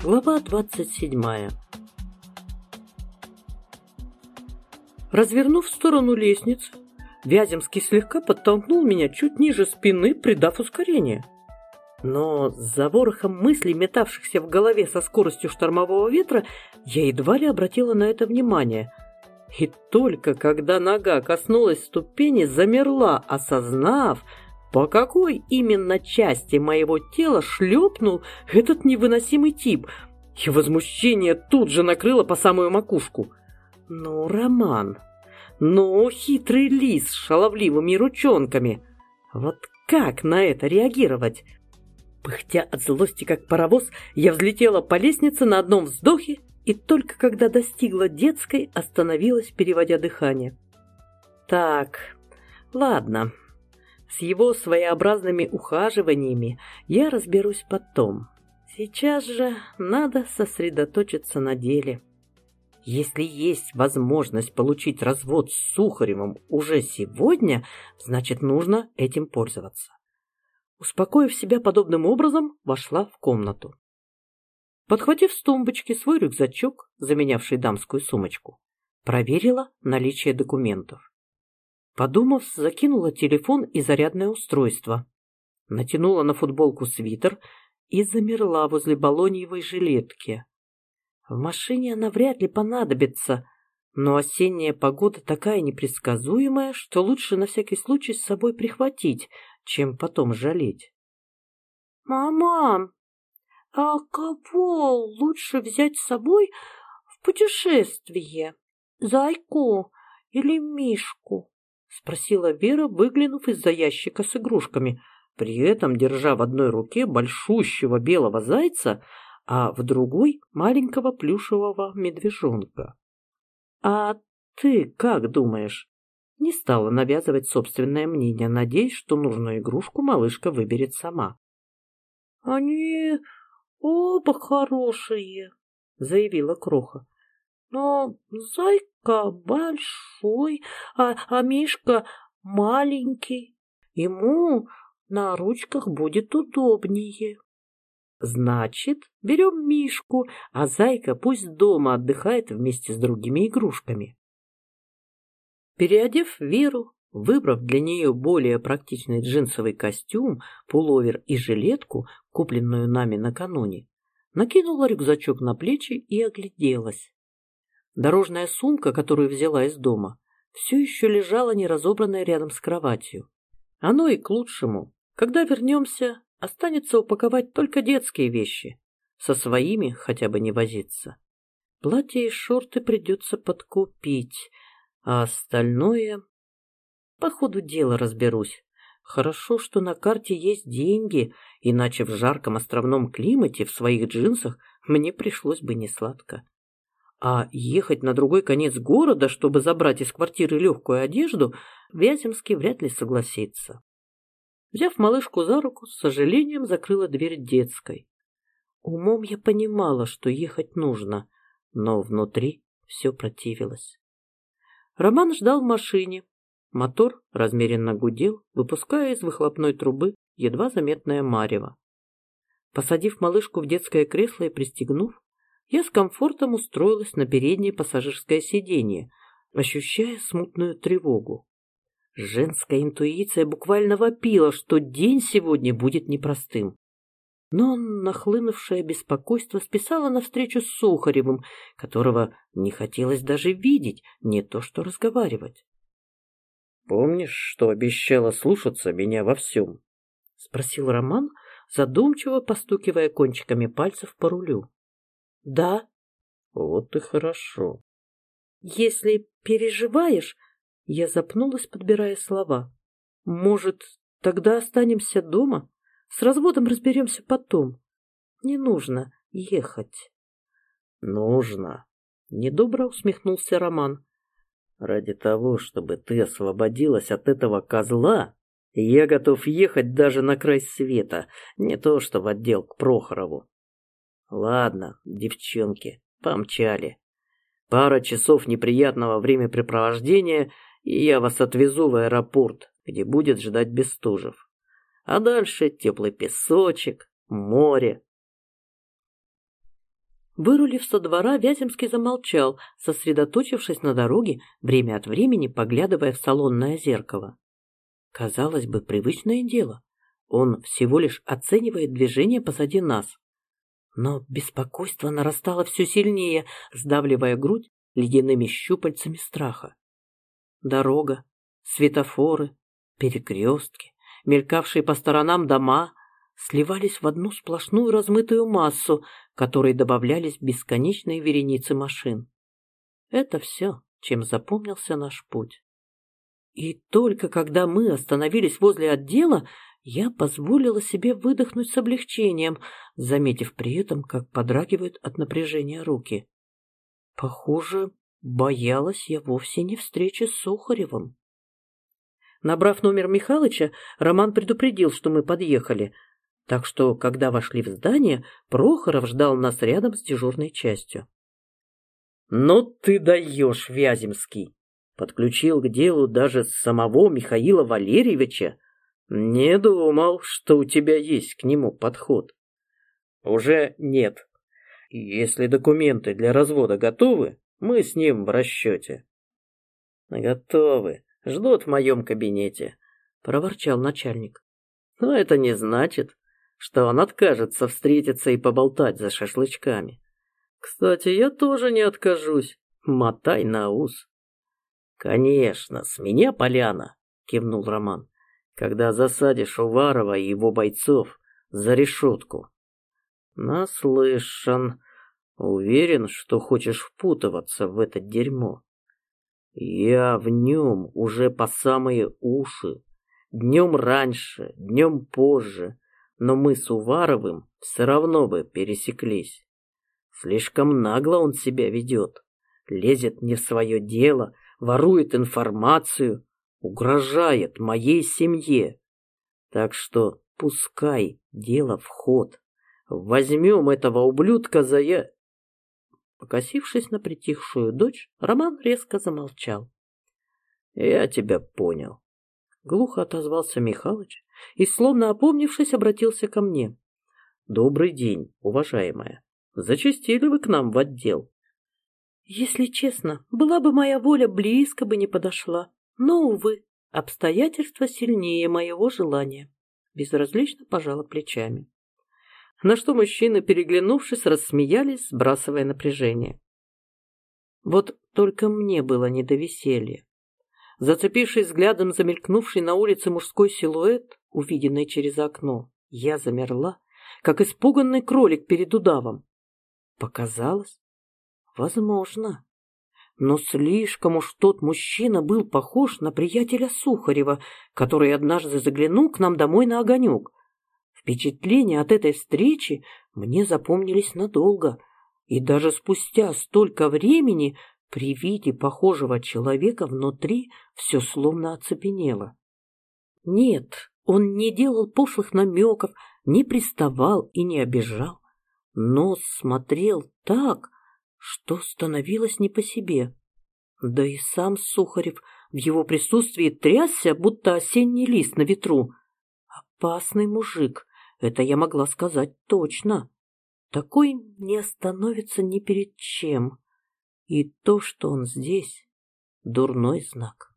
Глава 27 Развернув в сторону лестницы, Вяземский слегка подтолкнул меня чуть ниже спины, придав ускорение. Но за ворохом мыслей, метавшихся в голове со скоростью штормового ветра, я едва ли обратила на это внимание. И только когда нога коснулась ступени, замерла, осознав, по какой именно части моего тела шлепнул этот невыносимый тип? И возмущение тут же накрыло по самую макушку. Ну, Роман, ну, хитрый лис с шаловливыми ручонками. Вот как на это реагировать? Пыхтя от злости, как паровоз, я взлетела по лестнице на одном вздохе и только когда достигла детской, остановилась, переводя дыхание. Так, ладно, с его своеобразными ухаживаниями я разберусь потом. Сейчас же надо сосредоточиться на деле. Если есть возможность получить развод с Сухаревым уже сегодня, значит, нужно этим пользоваться. Успокоив себя подобным образом, вошла в комнату. Подхватив с тумбочки свой рюкзачок, заменявший дамскую сумочку, проверила наличие документов. Подумав, закинула телефон и зарядное устройство. Натянула на футболку свитер и замерла возле балоньевой жилетки. В машине она вряд ли понадобится, но осенняя погода такая непредсказуемая, что лучше на всякий случай с собой прихватить, чем потом жалеть. «Мама, а кого лучше взять с собой в путешествие? Зайку или Мишку?» — спросила Вера, выглянув из-за ящика с игрушками, при этом держа в одной руке большущего белого зайца, а в другой — маленького плюшевого медвежонка. «А ты как думаешь?» Не стала навязывать собственное мнение, надеясь, что нужную игрушку малышка выберет сама. «Они оба хорошие», — заявила Кроха. «Но зайка большой, а, а Мишка маленький. Ему на ручках будет удобнее. Значит, берем Мишку, а Зайка пусть дома отдыхает вместе с другими игрушками. Переодев Веру, выбрав для нее более практичный джинсовый костюм, пуловер и жилетку, купленную нами накануне, накинула рюкзачок на плечи и огляделась. Дорожная сумка, которую взяла из дома, все еще лежала неразобранная рядом с кроватью. Оно и к лучшему. Когда вернемся, останется упаковать только детские вещи. Со своими хотя бы не возиться. Платье и шорты придется подкупить, а остальное... По ходу дела разберусь. Хорошо, что на карте есть деньги, иначе в жарком островном климате в своих джинсах мне пришлось бы несладко. А ехать на другой конец города, чтобы забрать из квартиры легкую одежду, Вяземский вряд ли согласится. Взяв малышку за руку, с сожалением закрыла дверь детской. Умом я понимала, что ехать нужно, но внутри все противилось. Роман ждал в машине. Мотор размеренно гудел, выпуская из выхлопной трубы едва заметное марево. Посадив малышку в детское кресло и пристегнув, я с комфортом устроилась на переднее пассажирское сиденье, ощущая смутную тревогу. Женская интуиция буквально вопила, что день сегодня будет непростым. Но нахлынувшее беспокойство списало на встречу с Сухаревым, которого не хотелось даже видеть, не то что разговаривать. «Помнишь, что обещала слушаться меня во всем?» — спросил Роман, задумчиво постукивая кончиками пальцев по рулю. Да. Вот и хорошо. Если переживаешь, я запнулась, подбирая слова. Может, тогда останемся дома? С разводом разберемся потом. Не нужно ехать. Нужно. Недобро усмехнулся Роман. Ради того, чтобы ты освободилась от этого козла, я готов ехать даже на край света, не то что в отдел к Прохорову. Ладно, девчонки, помчали. Пара часов неприятного времяпрепровождения, и я вас отвезу в аэропорт, где будет ждать Бестужев. А дальше теплый песочек, море. Вырулив со двора, Вяземский замолчал, сосредоточившись на дороге, время от времени поглядывая в салонное зеркало. Казалось бы, привычное дело. Он всего лишь оценивает движение позади нас. Но беспокойство нарастало все сильнее, сдавливая грудь ледяными щупальцами страха. Дорога, светофоры, перекрестки, мелькавшие по сторонам дома, сливались в одну сплошную размытую массу, которой добавлялись бесконечные вереницы машин. Это все, чем запомнился наш путь. И только когда мы остановились возле отдела, я позволила себе выдохнуть с облегчением, заметив при этом, как подрагивают от напряжения руки. Похоже, боялась я вовсе не встречи с Сухаревым. Набрав номер Михалыча, Роман предупредил, что мы подъехали — так что, когда вошли в здание, Прохоров ждал нас рядом с дежурной частью. «Ну ты даешь, Вяземский!» Подключил к делу даже самого Михаила Валерьевича. Не думал, что у тебя есть к нему подход. Уже нет. Если документы для развода готовы, мы с ним в расчете. Готовы. Ждут в моем кабинете, проворчал начальник. Но это не значит, что он откажется встретиться и поболтать за шашлычками. Кстати, я тоже не откажусь. Мотай на ус. Конечно, с меня поляна, кивнул Роман. Когда засадишь Уварова и его бойцов за решетку. Наслышан. Уверен, что хочешь впутываться в это дерьмо. Я в нем уже по самые уши. Днем раньше, днем позже но мы с Уваровым все равно бы пересеклись. Слишком нагло он себя ведет, лезет не в свое дело, ворует информацию, угрожает моей семье. Так что пускай дело в ход. Возьмем этого ублюдка за я... Покосившись на притихшую дочь, Роман резко замолчал. «Я тебя понял», — глухо отозвался Михалыч и, словно опомнившись, обратился ко мне. «Добрый день, уважаемая. Зачастили вы к нам в отдел?» «Если честно, была бы моя воля, близко бы не подошла. Но, увы, обстоятельства сильнее моего желания». Безразлично пожала плечами. На что мужчины, переглянувшись, рассмеялись, сбрасывая напряжение. Вот только мне было не до веселья. Зацепившись взглядом за мелькнувший на улице мужской силуэт, увиденный через окно, я замерла, как испуганный кролик перед удавом. Показалось? Возможно. Но слишком уж тот мужчина был похож на приятеля Сухарева, который однажды заглянул к нам домой на огонек. Впечатления от этой встречи мне запомнились надолго, и даже спустя столько времени при виде похожего человека внутри все словно оцепенело. Нет, он не делал пошлых намеков, не приставал и не обижал, но смотрел так, что становилось не по себе. Да и сам Сухарев в его присутствии трясся, будто осенний лист на ветру. Опасный мужик, это я могла сказать точно. Такой не остановится ни перед чем. И то, что он здесь, дурной знак.